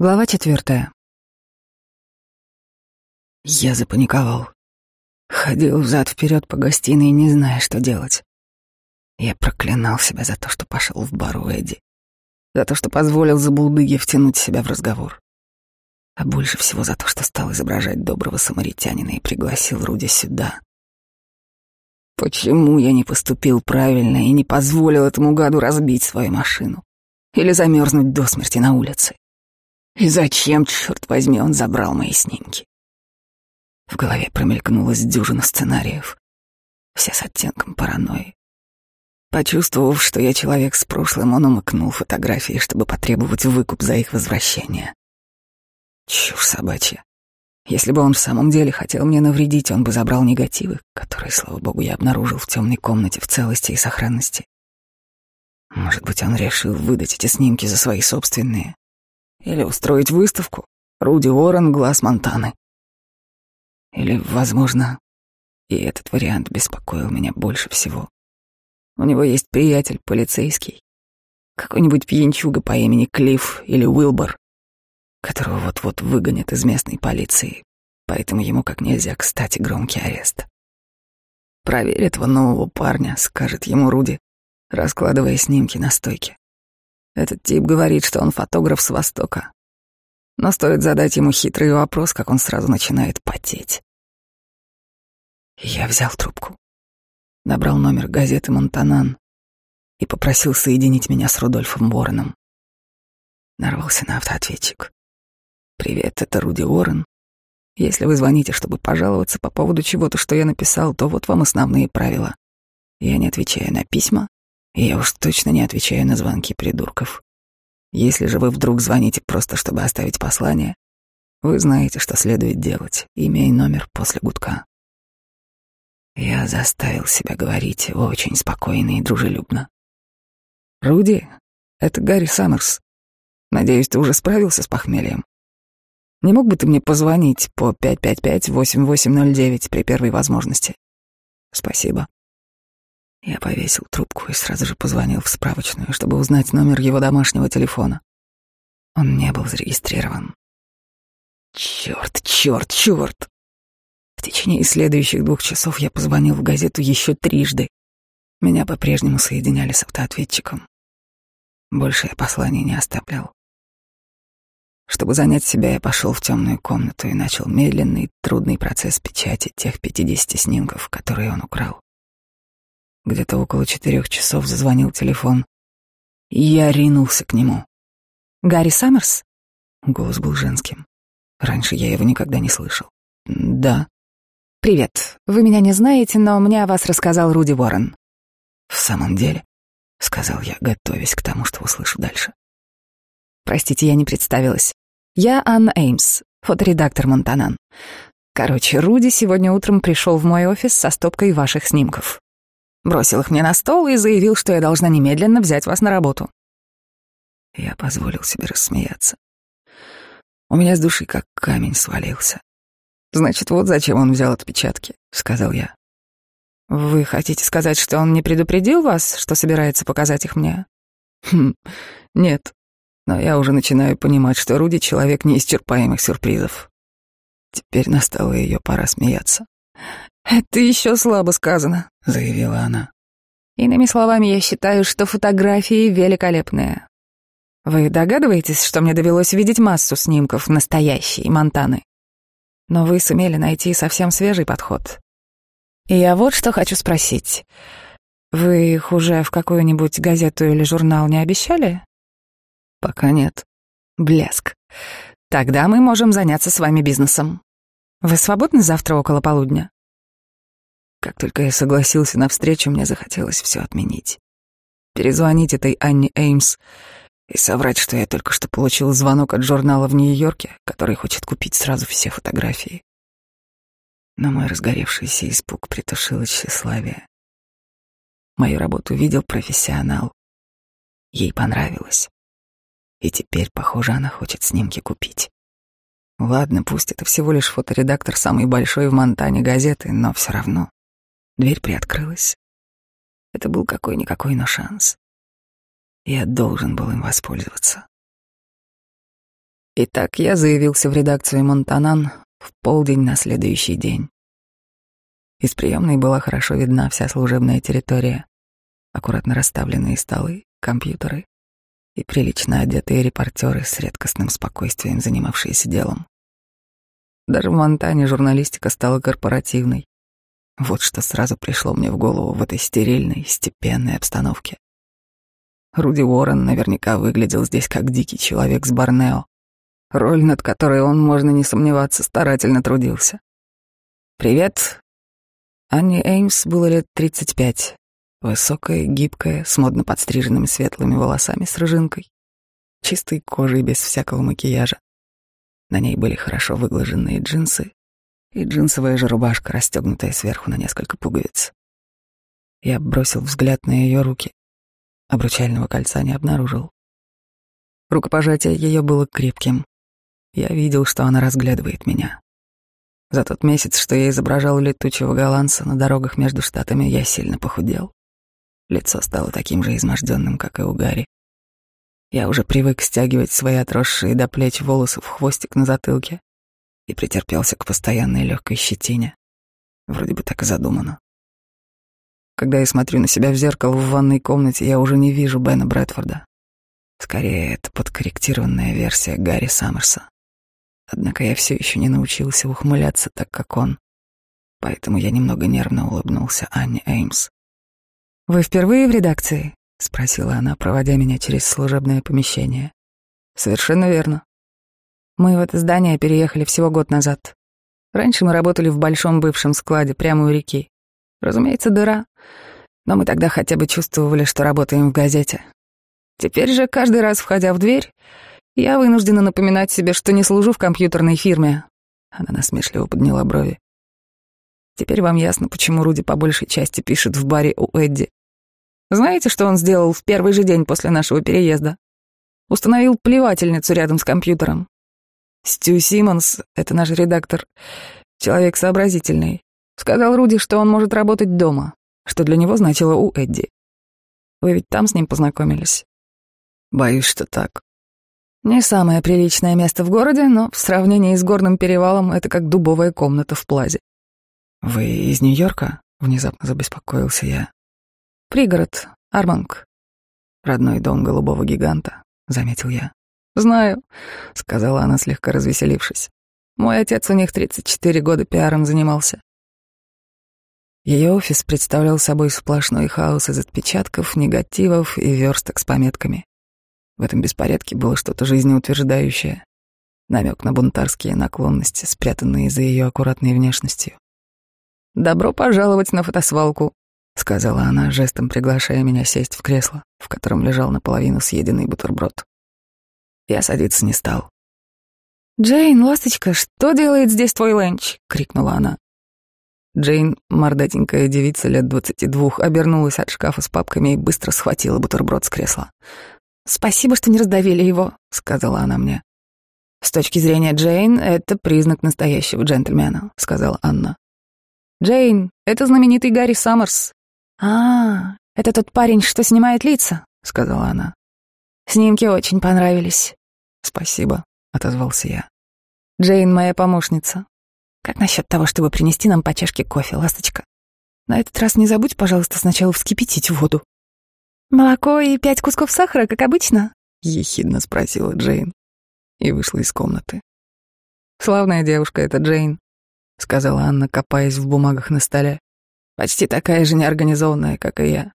Глава четвертая. Я запаниковал. Ходил взад-вперед по гостиной, не зная, что делать. Я проклинал себя за то, что пошел в бар у Эдди. За то, что позволил забулдыге втянуть себя в разговор. А больше всего за то, что стал изображать доброго самаритянина и пригласил Руди сюда. Почему я не поступил правильно и не позволил этому гаду разбить свою машину? Или замерзнуть до смерти на улице? И зачем, черт возьми, он забрал мои снимки? В голове промелькнулась дюжина сценариев, все с оттенком паранойи. Почувствовав, что я человек с прошлым, он умыкнул фотографии, чтобы потребовать выкуп за их возвращение. Чушь собачья. Если бы он в самом деле хотел мне навредить, он бы забрал негативы, которые, слава богу, я обнаружил в темной комнате в целости и сохранности. Может быть, он решил выдать эти снимки за свои собственные, или устроить выставку. Руди Уоррен, глаз Монтаны. Или, возможно, и этот вариант беспокоил меня больше всего. У него есть приятель, полицейский. Какой-нибудь пьянчуга по имени Клифф или Уилбор, которого вот-вот выгонят из местной полиции, поэтому ему как нельзя кстати громкий арест. Проверь этого нового парня, скажет ему Руди, раскладывая снимки на стойке. Этот тип говорит, что он фотограф с Востока. Но стоит задать ему хитрый вопрос, как он сразу начинает потеть. Я взял трубку, набрал номер газеты «Монтанан» и попросил соединить меня с Рудольфом Уорреном. Нарвался на автоответчик. «Привет, это Руди Уоррен. Если вы звоните, чтобы пожаловаться по поводу чего-то, что я написал, то вот вам основные правила. Я не отвечаю на письма, я уж точно не отвечаю на звонки придурков. Если же вы вдруг звоните просто, чтобы оставить послание, вы знаете, что следует делать, имя номер после гудка. Я заставил себя говорить очень спокойно и дружелюбно. «Руди, это Гарри Саммерс. Надеюсь, ты уже справился с похмельем. Не мог бы ты мне позвонить по 555-8809 при первой возможности? Спасибо. Я повесил трубку и сразу же позвонил в справочную, чтобы узнать номер его домашнего телефона. Он не был зарегистрирован. Черт, черт, черт! В течение следующих двух часов я позвонил в газету еще трижды. Меня по-прежнему соединяли с автоответчиком. Больше я посланий не оставлял. Чтобы занять себя, я пошел в темную комнату и начал медленный, трудный процесс печати тех 50 снимков, которые он украл. Где-то около четырех часов зазвонил телефон, и я ринулся к нему. «Гарри Саммерс?» Голос был женским. Раньше я его никогда не слышал. «Да». «Привет. Вы меня не знаете, но мне о вас рассказал Руди Уоррен». «В самом деле?» — сказал я, готовясь к тому, что услышу дальше. «Простите, я не представилась. Я Анна Эймс, фоторедактор Монтанан. Короче, Руди сегодня утром пришел в мой офис со стопкой ваших снимков. Бросил их мне на стол и заявил, что я должна немедленно взять вас на работу. Я позволил себе рассмеяться. У меня с души как камень свалился. «Значит, вот зачем он взял отпечатки», — сказал я. «Вы хотите сказать, что он не предупредил вас, что собирается показать их мне?» «Хм, нет. Но я уже начинаю понимать, что Руди — человек неисчерпаемых сюрпризов. Теперь настала ее пора смеяться. «Это еще слабо сказано», — заявила она. «Иными словами, я считаю, что фотографии великолепные. Вы догадываетесь, что мне довелось видеть массу снимков настоящей Монтаны? Но вы сумели найти совсем свежий подход. И я вот что хочу спросить. Вы их уже в какую-нибудь газету или журнал не обещали? Пока нет. Блеск. Тогда мы можем заняться с вами бизнесом. Вы свободны завтра около полудня? Как только я согласился на встречу, мне захотелось все отменить. Перезвонить этой Анне Эймс и соврать, что я только что получил звонок от журнала в Нью-Йорке, который хочет купить сразу все фотографии. Но мой разгоревшийся испуг притушил тщеславие. Мою работу видел профессионал. Ей понравилось. И теперь, похоже, она хочет снимки купить. Ладно, пусть это всего лишь фоторедактор самой большой в Монтане газеты, но все равно. Дверь приоткрылась. Это был какой-никакой, но шанс. Я должен был им воспользоваться. Итак, я заявился в редакцию «Монтанан» в полдень на следующий день. Из приемной была хорошо видна вся служебная территория, аккуратно расставленные столы, компьютеры и прилично одетые репортеры с редкостным спокойствием, занимавшиеся делом. Даже в Монтане журналистика стала корпоративной. Вот что сразу пришло мне в голову в этой стерильной, степенной обстановке. Руди Уоррен наверняка выглядел здесь как дикий человек с Борнео, роль над которой он, можно не сомневаться, старательно трудился. «Привет». Анне Эймс было лет 35. Высокая, гибкая, с модно подстриженными светлыми волосами с рыжинкой, чистой кожей без всякого макияжа. На ней были хорошо выглаженные джинсы и джинсовая же рубашка, расстегнутая сверху на несколько пуговиц. Я бросил взгляд на ее руки. Обручального кольца не обнаружил. Рукопожатие ее было крепким. Я видел, что она разглядывает меня. За тот месяц, что я изображал летучего голландца на дорогах между штатами, я сильно похудел. Лицо стало таким же изможденным, как и у Гарри. Я уже привык стягивать свои отросшие до плеч волосы в хвостик на затылке и претерпелся к постоянной легкой щетине. Вроде бы так и задумано. Когда я смотрю на себя в зеркало в ванной комнате, я уже не вижу Бена Брэдфорда. Скорее, это подкорректированная версия Гарри Саммерса. Однако я все еще не научился ухмыляться так, как он. Поэтому я немного нервно улыбнулся Анне Эймс. «Вы впервые в редакции?» — спросила она, проводя меня через служебное помещение. «Совершенно верно. Мы в это здание переехали всего год назад. Раньше мы работали в большом бывшем складе прямо у реки. Разумеется, дыра. Но мы тогда хотя бы чувствовали, что работаем в газете. Теперь же, каждый раз входя в дверь, я вынуждена напоминать себе, что не служу в компьютерной фирме. Она насмешливо подняла брови. Теперь вам ясно, почему Руди по большей части пишет в баре у Эдди. Знаете, что он сделал в первый же день после нашего переезда? Установил плевательницу рядом с компьютером. Стю Симмонс, это наш редактор, человек сообразительный, сказал Руди, что он может работать дома, что для него значило у Эдди. Вы ведь там с ним познакомились? Боюсь, что так. Не самое приличное место в городе, но в сравнении с горным перевалом это как дубовая комната в плазе. «Вы из Нью-Йорка?» — внезапно забеспокоился я. «Пригород, Арманг. Родной дом голубого гиганта», — заметил я. «Знаю», — сказала она, слегка развеселившись. «Мой отец у них 34 года пиаром занимался». Ее офис представлял собой сплошной хаос из отпечатков, негативов и версток с пометками. В этом беспорядке было что-то жизнеутверждающее, намек на бунтарские наклонности, спрятанные за ее аккуратной внешностью. «Добро пожаловать на фотосвалку», — сказала она, жестом приглашая меня сесть в кресло, в котором лежал наполовину съеденный бутерброд. Я садиться не стал. «Джейн, ласточка, что делает здесь твой ленч?» — крикнула она. Джейн, мордатенькая девица лет двадцати двух, обернулась от шкафа с папками и быстро схватила бутерброд с кресла. «Спасибо, что не раздавили его», — сказала она мне. «С точки зрения Джейн, это признак настоящего джентльмена», — сказала Анна. «Джейн, это знаменитый Гарри Саммерс». «А, это тот парень, что снимает лица», — сказала она. «Снимки очень понравились». «Спасибо», — отозвался я. «Джейн моя помощница. Как насчет того, чтобы принести нам по чашке кофе, ласточка? На этот раз не забудь, пожалуйста, сначала вскипятить воду». «Молоко и пять кусков сахара, как обычно?» — ехидно спросила Джейн и вышла из комнаты. «Славная девушка эта Джейн», — сказала Анна, копаясь в бумагах на столе. «Почти такая же неорганизованная, как и я».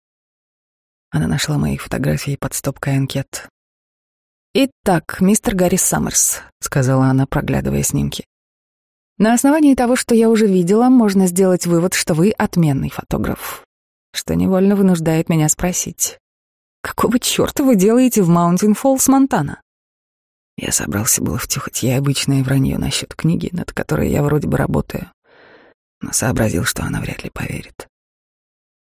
Она нашла мои фотографии под стопкой анкет. «Итак, мистер Гарри Саммерс», — сказала она, проглядывая снимки. «На основании того, что я уже видела, можно сделать вывод, что вы отменный фотограф, что невольно вынуждает меня спросить, Какого черта вы делаете в Маунтин Фоллс, Монтана? Я собрался было втюхать ей обычное вранье насчет книги, над которой я вроде бы работаю, но сообразил, что она вряд ли поверит.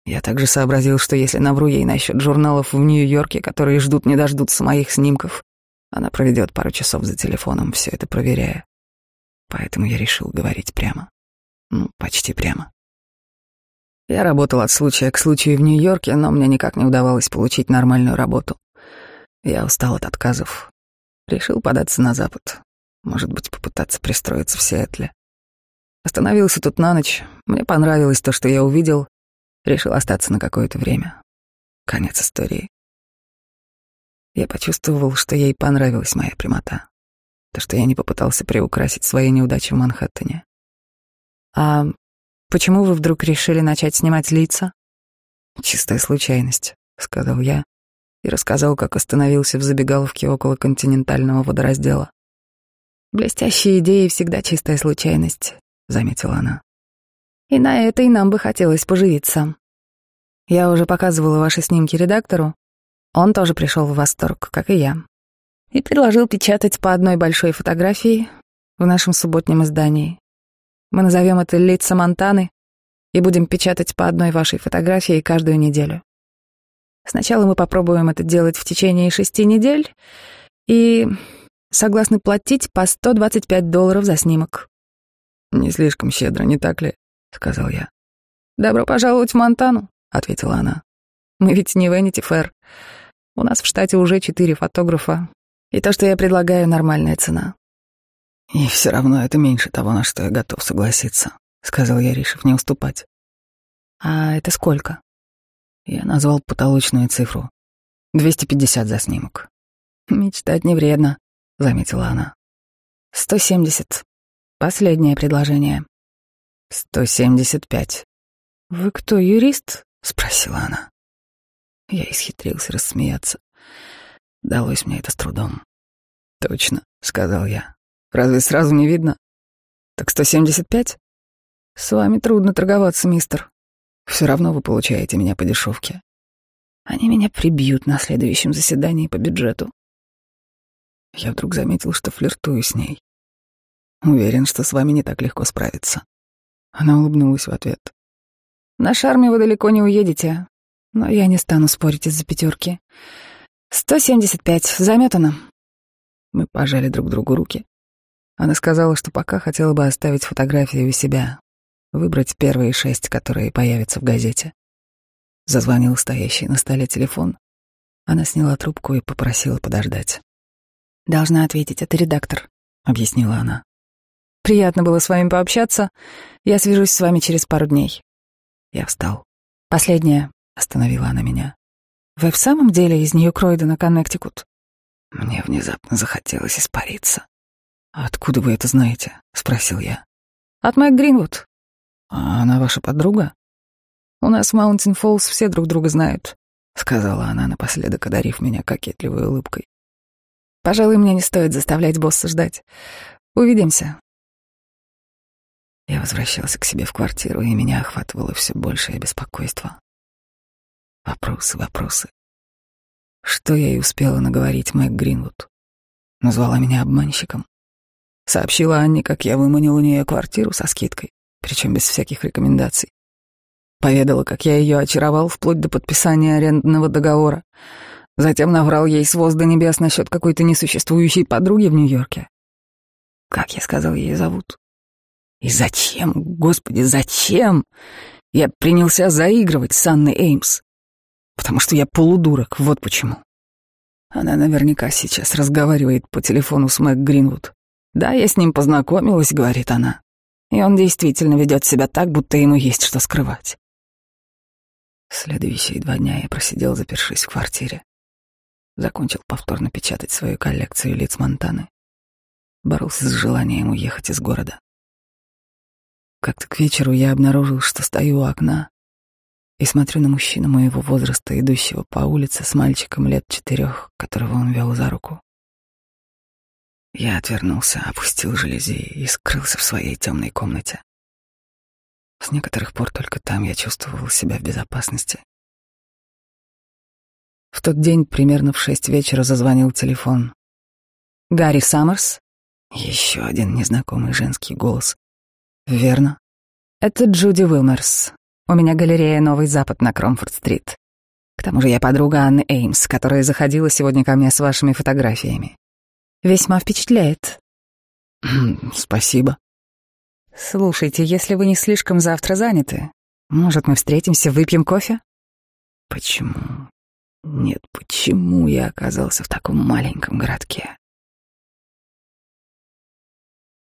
Я также сообразил, что если навру ей насчет журналов в Нью-Йорке, которые ждут не дождутся моих снимков, она проведет пару часов за телефоном, все это проверяя. Поэтому я решил говорить прямо. Ну, почти прямо. Я работал от случая к случаю в Нью-Йорке, но мне никак не удавалось получить нормальную работу. Я устал от отказов. Решил податься на запад. Может быть, попытаться пристроиться в Сиэтле. Остановился тут на ночь. Мне понравилось то, что я увидел. Решил остаться на какое-то время. Конец истории. Я почувствовал, что ей понравилась моя прямота. То, что я не попытался приукрасить свои неудачи в Манхэттене. А почему вы вдруг решили начать снимать лица? Чистая случайность, сказал я и рассказал, как остановился в забегаловке около континентального водораздела. Блестящие идеи всегда чистая случайность, заметила она. И на этой нам бы хотелось поживиться. Я уже показывала ваши снимки редактору. Он тоже пришел в восторг, как и я. И предложил печатать по одной большой фотографии в нашем субботнем издании. Мы назовем это «Лица Монтаны» и будем печатать по одной вашей фотографии каждую неделю. Сначала мы попробуем это делать в течение шести недель и согласны платить по 125 долларов за снимок. «Не слишком щедро, не так ли?» — сказал я. «Добро пожаловать в Монтану», — ответила она. «Мы ведь не Венити Фэр. У нас в штате уже четыре фотографа, и то, что я предлагаю, нормальная цена». «И все равно это меньше того, на что я готов согласиться», — сказал я, решив не уступать. «А это сколько?» Я назвал потолочную цифру. 250 за снимок. «Мечтать не вредно», — заметила она. «170. Последнее предложение». «175». «Вы кто, юрист?» — спросила она. Я исхитрился рассмеяться. Далось мне это с трудом. «Точно», — сказал я. «Разве сразу не видно?» «Так 175?» «С вами трудно торговаться, мистер. Все равно вы получаете меня по дешевке. Они меня прибьют на следующем заседании по бюджету». Я вдруг заметил, что флиртую с ней. Уверен, что с вами не так легко справиться. Она улыбнулась в ответ. На шарме вы далеко не уедете, но я не стану спорить из-за пятерки. Сто семьдесят пять, заметано. Мы пожали друг другу руки. Она сказала, что пока хотела бы оставить фотографии у себя, выбрать первые шесть, которые появятся в газете. Зазвонил стоящий на столе телефон. Она сняла трубку и попросила подождать. «Должна ответить, это редактор», — объяснила она. «Приятно было с вами пообщаться. Я свяжусь с вами через пару дней». Я встал. «Последнее», — остановила она меня. «Вы в самом деле из Нью-Кройдена, Коннектикут?» Мне внезапно захотелось испариться. «А «Откуда вы это знаете?» — спросил я. «От Мэг Гринвуд». «А она ваша подруга?» «У нас в Маунтин Фоллс все друг друга знают», — сказала она напоследок, одарив меня кокетливой улыбкой. «Пожалуй, мне не стоит заставлять босса ждать. Увидимся». Я возвращался к себе в квартиру, и меня охватывало все большее беспокойство. Вопросы, вопросы. Что я и успела наговорить Мэг Гринвуд? Назвала меня обманщиком. Сообщила Анне, как я выманил у нее квартиру со скидкой, причем без всяких рекомендаций. Поведала, как я ее очаровал вплоть до подписания арендного договора. Затем наврал ей с воз до небес насчет какой-то несуществующей подруги в Нью-Йорке. Как я сказал, ей зовут? И зачем, господи, зачем? Я принялся заигрывать с Анной Эймс. Потому что я полудурок, вот почему. Она наверняка сейчас разговаривает по телефону с Мэг Гринвуд. «Да, я с ним познакомилась», — говорит она. И он действительно ведет себя так, будто ему есть что скрывать. Следующие два дня я просидел, запершись в квартире. Закончил повторно печатать свою коллекцию лиц Монтаны. Боролся с желанием уехать из города. Как-то к вечеру я обнаружил, что стою у окна и смотрю на мужчину моего возраста, идущего по улице с мальчиком лет четырех, которого он вел за руку. Я отвернулся, опустил жалюзи и скрылся в своей темной комнате. С некоторых пор только там я чувствовал себя в безопасности. В тот день примерно в шесть вечера зазвонил телефон. «Гарри Саммерс?» Еще один незнакомый женский голос. «Верно?» «Это Джуди Уилмерс. У меня галерея «Новый Запад» на Кромфорд-стрит. К тому же я подруга Анны Эймс, которая заходила сегодня ко мне с вашими фотографиями. Весьма впечатляет. Спасибо. Слушайте, если вы не слишком завтра заняты, может, мы встретимся, выпьем кофе? Почему? Нет, почему я оказался в таком маленьком городке?